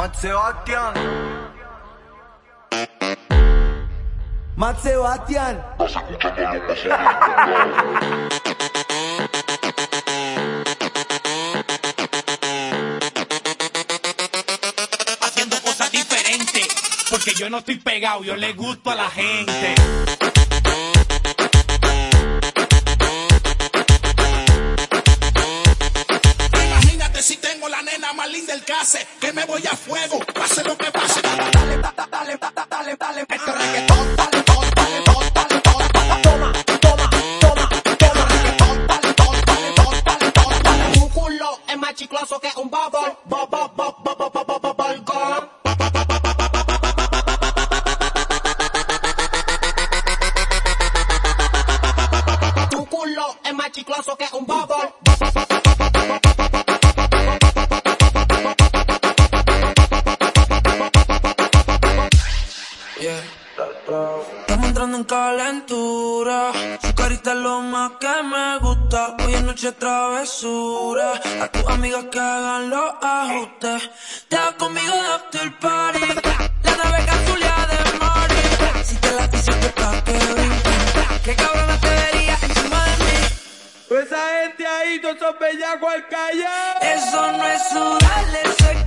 Matt Sebastián. Matt Sebastián. Haciendo cosas diferentes. Porque yo no estoy pegado, yo le gusto a la gente. Del case, que me voy a fuego, pase lo que pase. Dale, dale, dale, dale, dale, dale, reggaetón, dale, toma, toma, toma, toma, reggaetón, dale, culo es más chicloso que un bubble, bubble, bubble, Yeah. Estamos entrando en calentura. Su carita es lo más que me gusta. Hoy es noche travesura. A tus amigas que hagan los ajustes. Te vas conmigo de after party. La nave cazulia de Mari. Si te la pa' que brinque. Qué cabrona te vería encima de mí. Esa gente ahí, todos esos bellacos al callar. Eso no es sudar, eso es